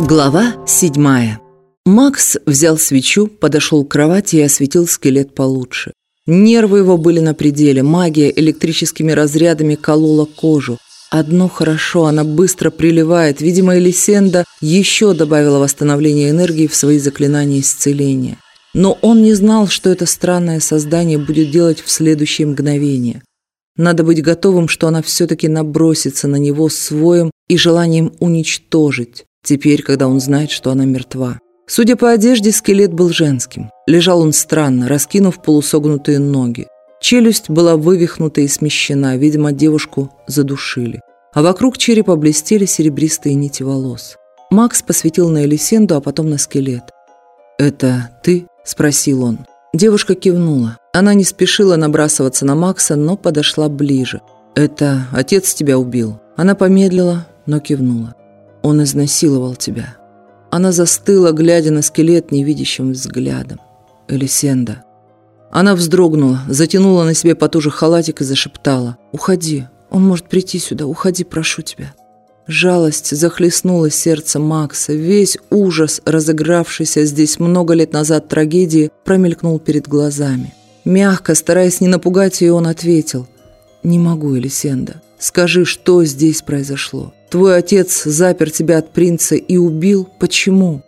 Глава седьмая. Макс взял свечу, подошел к кровати и осветил скелет получше. Нервы его были на пределе, магия электрическими разрядами колола кожу. Одно хорошо, она быстро приливает. Видимо, Элисенда еще добавила восстановление энергии в свои заклинания исцеления. Но он не знал, что это странное создание будет делать в следующее мгновение. Надо быть готовым, что она все-таки набросится на него своим и желанием уничтожить, теперь, когда он знает, что она мертва. Судя по одежде, скелет был женским. Лежал он странно, раскинув полусогнутые ноги. Челюсть была вывихнута и смещена, видимо, девушку задушили. А вокруг черепа блестели серебристые нити волос. Макс посветил на Элисенду, а потом на скелет. «Это ты?» – спросил он. Девушка кивнула. Она не спешила набрасываться на Макса, но подошла ближе. «Это отец тебя убил?» Она помедлила, но кивнула. «Он изнасиловал тебя». Она застыла, глядя на скелет невидящим взглядом. «Элисенда». Она вздрогнула, затянула на себе потуже халатик и зашептала. «Уходи, он может прийти сюда, уходи, прошу тебя». Жалость захлестнула сердце Макса. Весь ужас, разыгравшийся здесь много лет назад трагедии, промелькнул перед глазами. Мягко, стараясь не напугать ее, он ответил. «Не могу, Элисенда. Скажи, что здесь произошло? Твой отец запер тебя от принца и убил? Почему?»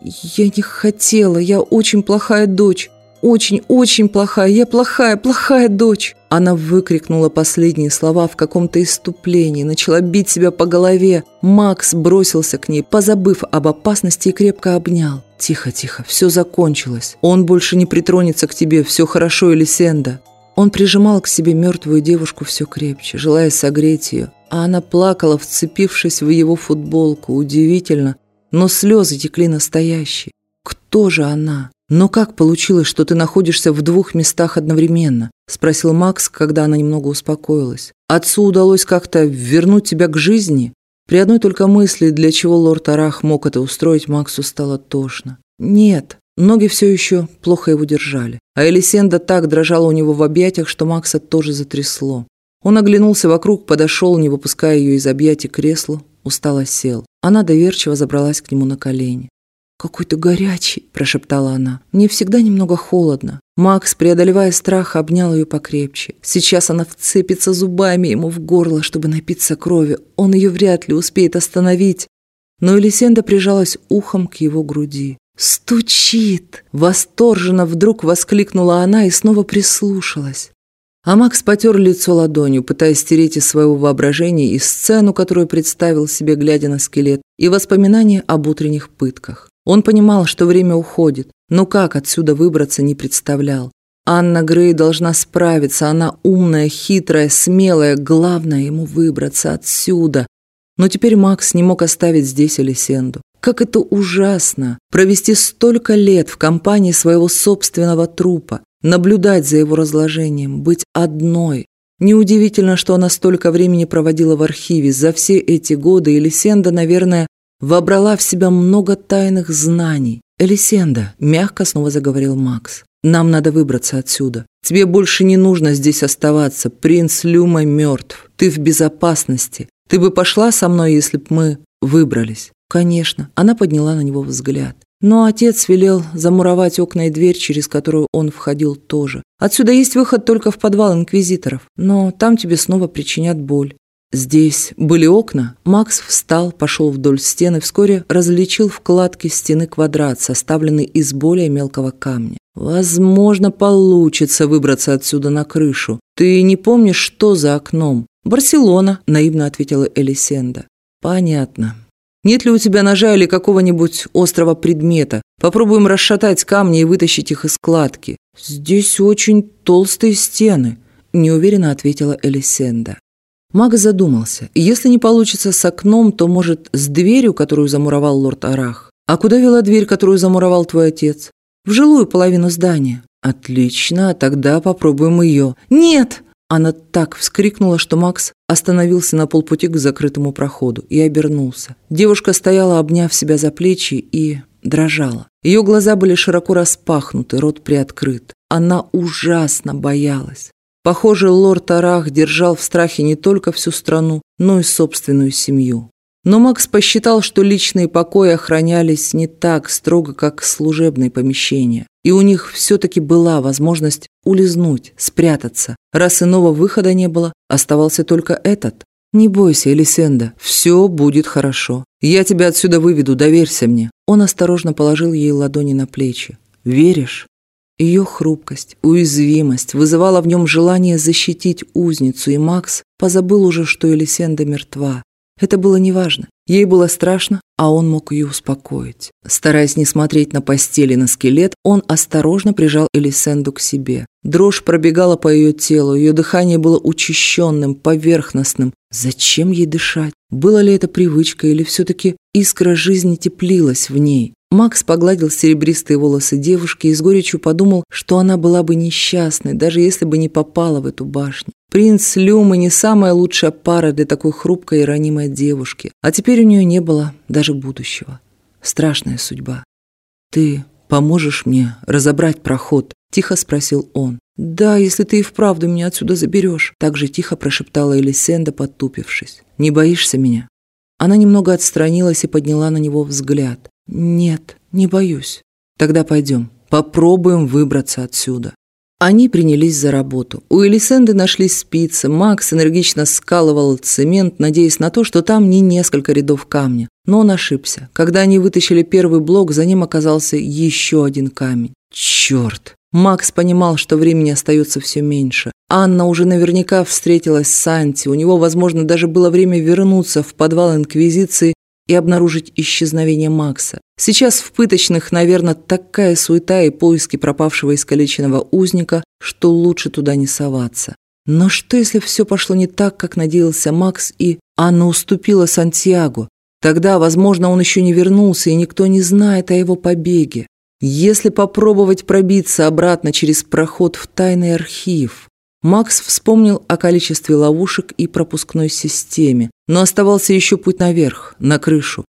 «Я не хотела. Я очень плохая дочь. Очень-очень плохая. Я плохая, плохая дочь!» Она выкрикнула последние слова в каком-то иступлении, начала бить себя по голове. Макс бросился к ней, позабыв об опасности и крепко обнял. «Тихо, тихо, все закончилось. Он больше не притронется к тебе, все хорошо, Элисенда». Он прижимал к себе мертвую девушку все крепче, желая согреть ее, а она плакала, вцепившись в его футболку. Удивительно, но слезы текли настоящие. Кто же она? «Но как получилось, что ты находишься в двух местах одновременно?» – спросил Макс, когда она немного успокоилась. «Отцу удалось как-то вернуть тебя к жизни?» При одной только мысли, для чего лорд Арах мог это устроить, Максу стало тошно. «Нет». Ноги все еще плохо его держали. А Элисенда так дрожала у него в объятиях, что Макса тоже затрясло. Он оглянулся вокруг, подошел, не выпуская ее из объятий креслу, устало сел. Она доверчиво забралась к нему на колени. «Какой то горячий!» – прошептала она. «Мне всегда немного холодно». Макс, преодолевая страх, обнял ее покрепче. Сейчас она вцепится зубами ему в горло, чтобы напиться крови. Он ее вряд ли успеет остановить. Но Элисенда прижалась ухом к его груди. «Стучит!» – восторженно вдруг воскликнула она и снова прислушалась. А Макс потер лицо ладонью, пытаясь стереть из своего воображения и сцену, которую представил себе, глядя на скелет, и воспоминания об утренних пытках. Он понимал, что время уходит, но как отсюда выбраться не представлял. Анна Грей должна справиться, она умная, хитрая, смелая, главное ему выбраться отсюда. Но теперь Макс не мог оставить здесь Элисенду. Как это ужасно провести столько лет в компании своего собственного трупа, наблюдать за его разложением, быть одной. Неудивительно, что она столько времени проводила в архиве. За все эти годы Элисенда, наверное, вобрала в себя много тайных знаний. «Элисенда», — мягко снова заговорил Макс, — «нам надо выбраться отсюда. Тебе больше не нужно здесь оставаться. Принц Люма мертв. Ты в безопасности. Ты бы пошла со мной, если б мы выбрались?» «Конечно». Она подняла на него взгляд. Но отец велел замуровать окна и дверь, через которую он входил тоже. Отсюда есть выход только в подвал инквизиторов, но там тебе снова причинят боль. Здесь были окна. Макс встал, пошел вдоль стены, вскоре различил вкладки стены квадрат, составленный из более мелкого камня. Возможно, получится выбраться отсюда на крышу. Ты не помнишь, что за окном? Барселона, наивно ответила Элисенда. Понятно. Нет ли у тебя ножа или какого-нибудь острого предмета? Попробуем расшатать камни и вытащить их из складки. Здесь очень толстые стены, неуверенно ответила Элисенда. Маг задумался. Если не получится с окном, то, может, с дверью, которую замуровал лорд Арах? А куда вела дверь, которую замуровал твой отец? В жилую половину здания. Отлично, тогда попробуем ее. Нет! Она так вскрикнула, что Макс остановился на полпути к закрытому проходу и обернулся. Девушка стояла, обняв себя за плечи, и дрожала. Ее глаза были широко распахнуты, рот приоткрыт. Она ужасно боялась. Похоже, лорд Арах держал в страхе не только всю страну, но и собственную семью. Но Макс посчитал, что личные покои охранялись не так строго, как служебные помещения. И у них все-таки была возможность улизнуть, спрятаться. Раз иного выхода не было, оставался только этот. «Не бойся, Элисенда, все будет хорошо. Я тебя отсюда выведу, доверься мне». Он осторожно положил ей ладони на плечи. «Веришь?» Ее хрупкость, уязвимость вызывала в нем желание защитить узницу, и Макс позабыл уже, что Элисенда мертва. Это было неважно. Ей было страшно, а он мог ее успокоить. Стараясь не смотреть на постели на скелет, он осторожно прижал Элисенду к себе. Дрожь пробегала по ее телу, ее дыхание было учащенным, поверхностным. Зачем ей дышать? Было ли это привычка или все-таки искра жизни теплилась в ней? Макс погладил серебристые волосы девушки и с горечью подумал, что она была бы несчастной, даже если бы не попала в эту башню. Принц Люма не самая лучшая пара для такой хрупкой и ранимой девушки, а теперь у нее не было даже будущего. Страшная судьба. «Ты поможешь мне разобрать проход?» – тихо спросил он. «Да, если ты и вправду меня отсюда заберешь», – так же тихо прошептала Элисенда, подтупившись. «Не боишься меня?» Она немного отстранилась и подняла на него взгляд. «Нет, не боюсь. Тогда пойдем, попробуем выбраться отсюда». Они принялись за работу. У Элисенды нашлись спицы, Макс энергично скалывал цемент, надеясь на то, что там не несколько рядов камня. Но он ошибся. Когда они вытащили первый блок, за ним оказался еще один камень. Черт! Макс понимал, что времени остается все меньше. Анна уже наверняка встретилась с Санти, у него, возможно, даже было время вернуться в подвал Инквизиции и обнаружить исчезновение Макса. Сейчас в пыточных, наверное, такая суета и поиски пропавшего искалеченного узника, что лучше туда не соваться. Но что, если все пошло не так, как надеялся Макс, и Анна уступила Сантьяго? Тогда, возможно, он еще не вернулся, и никто не знает о его побеге. Если попробовать пробиться обратно через проход в тайный архив, Макс вспомнил о количестве ловушек и пропускной системе, но оставался еще путь наверх, на крышу,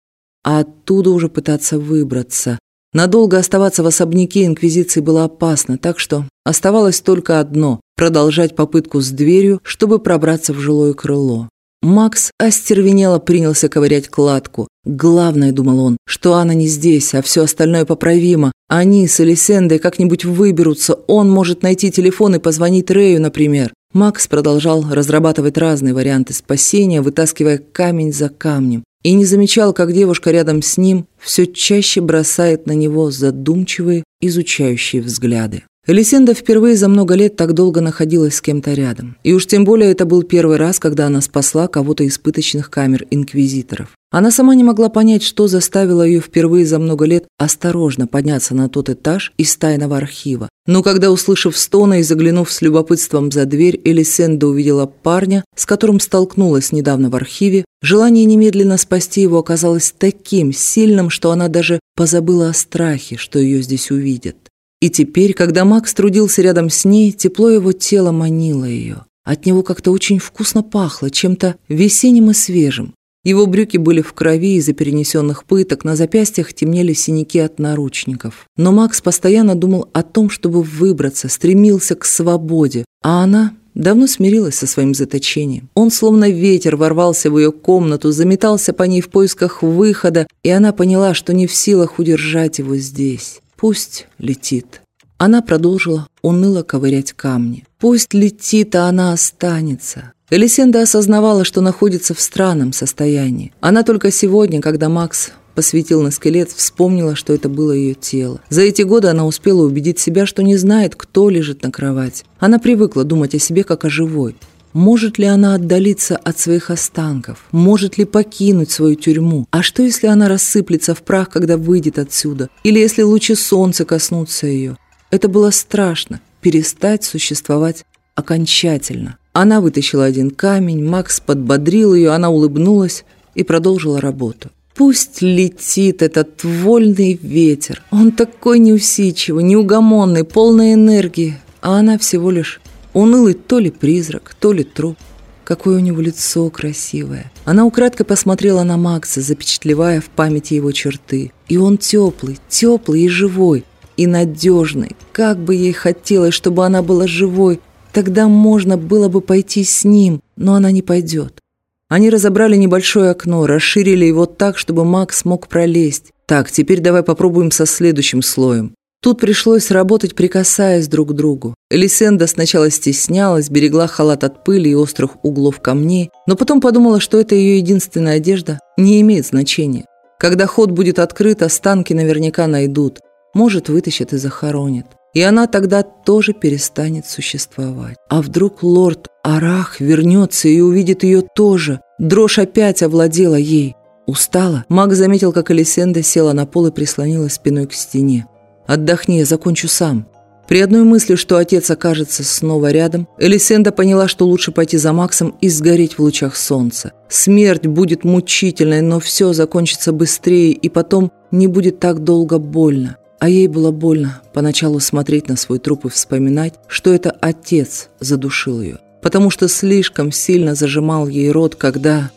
а оттуда уже пытаться выбраться. Надолго оставаться в особняке Инквизиции было опасно, так что оставалось только одно – продолжать попытку с дверью, чтобы пробраться в жилое крыло. Макс остервенело принялся ковырять кладку. Главное, думал он, что Анна не здесь, а все остальное поправимо. Они с Элисендой как-нибудь выберутся, он может найти телефон и позвонить Рэю, например. Макс продолжал разрабатывать разные варианты спасения, вытаскивая камень за камнем. И не замечал, как девушка рядом с ним все чаще бросает на него задумчивые, изучающие взгляды. Элисенда впервые за много лет так долго находилась с кем-то рядом. И уж тем более это был первый раз, когда она спасла кого-то из пыточных камер инквизиторов. Она сама не могла понять, что заставило ее впервые за много лет осторожно подняться на тот этаж из тайного архива. Но когда, услышав стоны и заглянув с любопытством за дверь, Элисенда увидела парня, с которым столкнулась недавно в архиве, желание немедленно спасти его оказалось таким сильным, что она даже позабыла о страхе, что ее здесь увидят. И теперь, когда Макс трудился рядом с ней, тепло его тела манило ее. От него как-то очень вкусно пахло, чем-то весенним и свежим. Его брюки были в крови из-за перенесенных пыток, на запястьях темнели синяки от наручников. Но Макс постоянно думал о том, чтобы выбраться, стремился к свободе, а она давно смирилась со своим заточением. Он словно ветер ворвался в ее комнату, заметался по ней в поисках выхода, и она поняла, что не в силах удержать его здесь. Пусть летит. Она продолжила уныло ковырять камни. Пусть летит, а она останется. Элисенда осознавала, что находится в странном состоянии. Она только сегодня, когда Макс посветил на скелет, вспомнила, что это было ее тело. За эти годы она успела убедить себя, что не знает, кто лежит на кровати. Она привыкла думать о себе как о живой. Может ли она отдалиться от своих останков? Может ли покинуть свою тюрьму? А что, если она рассыплется в прах, когда выйдет отсюда? Или если лучи солнца коснутся ее? Это было страшно – перестать существовать окончательно. Она вытащила один камень, Макс подбодрил ее, она улыбнулась и продолжила работу. Пусть летит этот вольный ветер. Он такой неусидчивый, неугомонный, полный энергии, а она всего лишь Унылый то ли призрак, то ли труп. Какое у него лицо красивое. Она украдкой посмотрела на Макса, запечатлевая в памяти его черты. И он теплый, теплый и живой, и надежный. Как бы ей хотелось, чтобы она была живой. Тогда можно было бы пойти с ним, но она не пойдет. Они разобрали небольшое окно, расширили его так, чтобы Макс мог пролезть. Так, теперь давай попробуем со следующим слоем. Тут пришлось работать, прикасаясь друг к другу. Элисенда сначала стеснялась, берегла халат от пыли и острых углов камней, но потом подумала, что это ее единственная одежда не имеет значения. Когда ход будет открыт, останки наверняка найдут. Может, вытащат и захоронят. И она тогда тоже перестанет существовать. А вдруг лорд Арах вернется и увидит ее тоже? Дрожь опять овладела ей. Устала? Маг заметил, как Элисенда села на пол и прислонилась спиной к стене. «Отдохни, я закончу сам». При одной мысли, что отец окажется снова рядом, Элисенда поняла, что лучше пойти за Максом и сгореть в лучах солнца. Смерть будет мучительной, но все закончится быстрее, и потом не будет так долго больно. А ей было больно поначалу смотреть на свой труп и вспоминать, что это отец задушил ее, потому что слишком сильно зажимал ей рот, когда...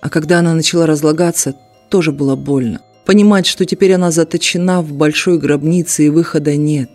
А когда она начала разлагаться, тоже было больно. Понимать, что теперь она заточена в большой гробнице и выхода нет.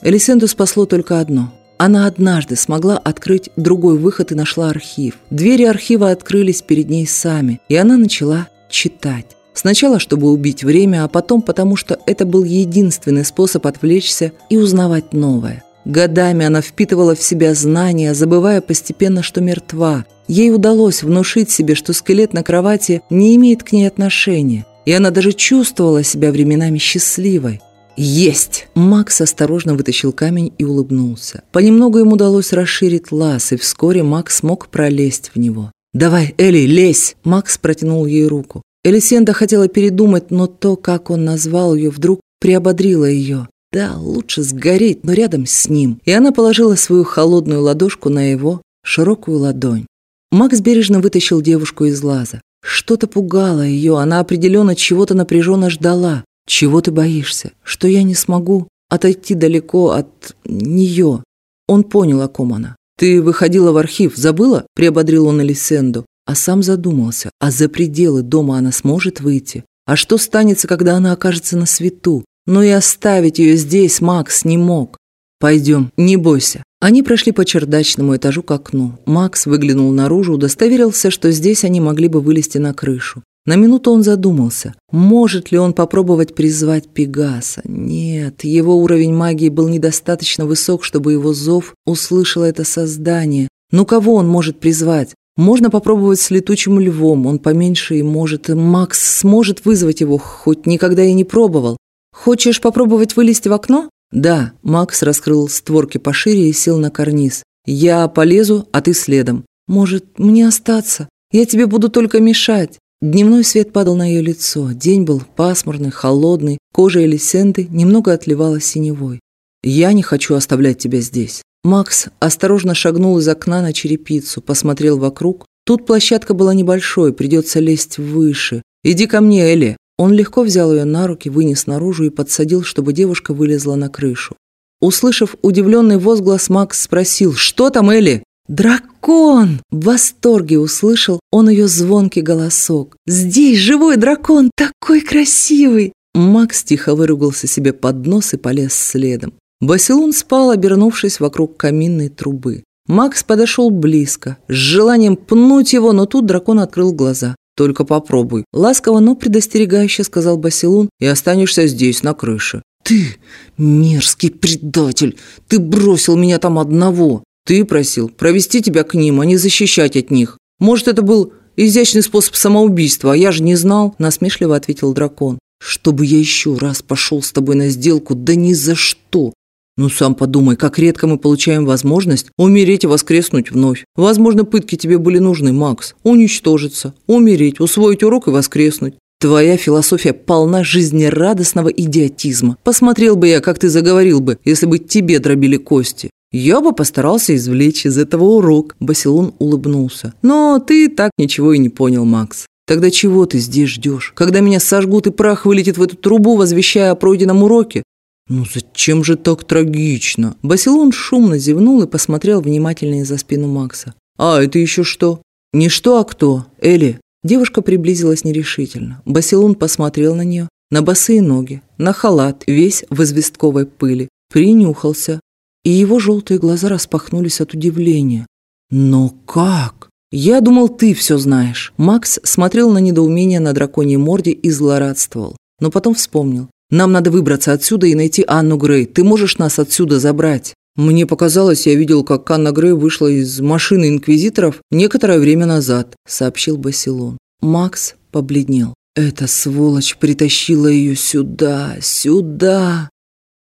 Элисенду спасло только одно. Она однажды смогла открыть другой выход и нашла архив. Двери архива открылись перед ней сами, и она начала читать. Сначала, чтобы убить время, а потом потому, что это был единственный способ отвлечься и узнавать новое. Годами она впитывала в себя знания, забывая постепенно, что мертва. Ей удалось внушить себе, что скелет на кровати не имеет к ней отношения и она даже чувствовала себя временами счастливой. «Есть!» Макс осторожно вытащил камень и улыбнулся. Понемногу ему удалось расширить лаз, и вскоре Макс смог пролезть в него. «Давай, Элли, лезь!» Макс протянул ей руку. Элисенда хотела передумать, но то, как он назвал ее, вдруг приободрило ее. Да, лучше сгореть, но рядом с ним. И она положила свою холодную ладошку на его широкую ладонь. Макс бережно вытащил девушку из лаза. Что-то пугало ее, она определенно чего-то напряженно ждала. Чего ты боишься? Что я не смогу отойти далеко от нее? Он понял, о ком она. «Ты выходила в архив, забыла?» – приободрил он Элисенду. А сам задумался, а за пределы дома она сможет выйти? А что станется, когда она окажется на свету? Но и оставить ее здесь Макс не мог. «Пойдем, не бойся». Они прошли по чердачному этажу к окну. Макс выглянул наружу, удостоверился, что здесь они могли бы вылезти на крышу. На минуту он задумался, может ли он попробовать призвать Пегаса. Нет, его уровень магии был недостаточно высок, чтобы его зов услышало это создание. Ну кого он может призвать? Можно попробовать с летучим львом, он поменьше и может. Макс сможет вызвать его, хоть никогда и не пробовал. Хочешь попробовать вылезти в окно? «Да», – Макс раскрыл створки пошире и сел на карниз. «Я полезу, а ты следом». «Может, мне остаться? Я тебе буду только мешать». Дневной свет падал на ее лицо. День был пасмурный, холодный, кожа Элисенды немного отливала синевой. «Я не хочу оставлять тебя здесь». Макс осторожно шагнул из окна на черепицу, посмотрел вокруг. Тут площадка была небольшой, придется лезть выше. «Иди ко мне, Элли!» Он легко взял ее на руки, вынес наружу и подсадил, чтобы девушка вылезла на крышу. Услышав удивленный возглас, Макс спросил «Что там, Элли?» «Дракон!» В восторге услышал он ее звонкий голосок. «Здесь живой дракон, такой красивый!» Макс тихо выругался себе под нос и полез следом. Басилун спал, обернувшись вокруг каминной трубы. Макс подошел близко, с желанием пнуть его, но тут дракон открыл глаза. Только попробуй. Ласково, но предостерегающе сказал Басилун, и останешься здесь, на крыше. Ты, мерзкий предатель, ты бросил меня там одного. Ты просил провести тебя к ним, а не защищать от них. Может, это был изящный способ самоубийства, а я же не знал, насмешливо ответил дракон. Чтобы я еще раз пошел с тобой на сделку, да ни за что. Ну, сам подумай, как редко мы получаем возможность умереть и воскреснуть вновь. Возможно, пытки тебе были нужны, Макс. Уничтожиться, умереть, усвоить урок и воскреснуть. Твоя философия полна жизнерадостного идиотизма. Посмотрел бы я, как ты заговорил бы, если бы тебе дробили кости. Я бы постарался извлечь из этого урок. Басилон улыбнулся. Но ты так ничего и не понял, Макс. Тогда чего ты здесь ждешь? Когда меня сожгут и прах вылетит в эту трубу, возвещая о пройденном уроке? «Ну зачем же так трагично?» Басилон шумно зевнул и посмотрел внимательнее за спину Макса. «А, это еще что?» «Не что, а кто? Элли?» Девушка приблизилась нерешительно. Басилон посмотрел на нее, на босые ноги, на халат, весь в известковой пыли, принюхался, и его желтые глаза распахнулись от удивления. «Но как? «Я думал, ты все знаешь». Макс смотрел на недоумение на драконьей морде и злорадствовал. Но потом вспомнил. «Нам надо выбраться отсюда и найти Анну Грей. Ты можешь нас отсюда забрать?» «Мне показалось, я видел, как Анна Грей вышла из машины инквизиторов некоторое время назад», – сообщил Басилон. Макс побледнел. «Эта сволочь притащила ее сюда, сюда!»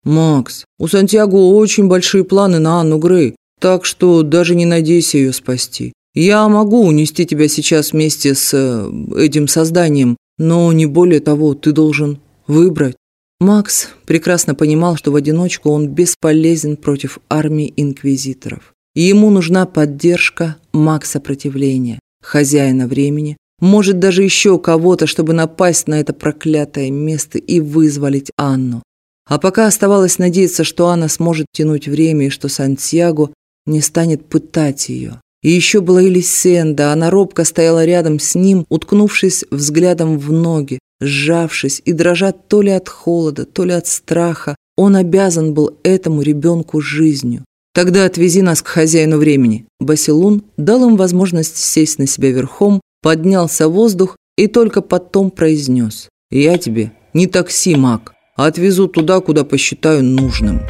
«Макс, у Сантьяго очень большие планы на Анну Грей, так что даже не надейся ее спасти. Я могу унести тебя сейчас вместе с э, этим созданием, но не более того, ты должен выбрать». Макс прекрасно понимал, что в одиночку он бесполезен против армии инквизиторов. Ему нужна поддержка маг сопротивления, хозяина времени, может даже еще кого-то, чтобы напасть на это проклятое место и вызволить Анну. А пока оставалось надеяться, что Анна сможет тянуть время и что Сантьяго не станет пытать ее. И еще была Элисенда, она робко стояла рядом с ним, уткнувшись взглядом в ноги, сжавшись и дрожа то ли от холода, то ли от страха. Он обязан был этому ребенку жизнью. «Тогда отвези нас к хозяину времени». Басилун дал им возможность сесть на себя верхом, поднялся в воздух и только потом произнес. «Я тебе не такси, маг» а отвезу туда, куда посчитаю нужным».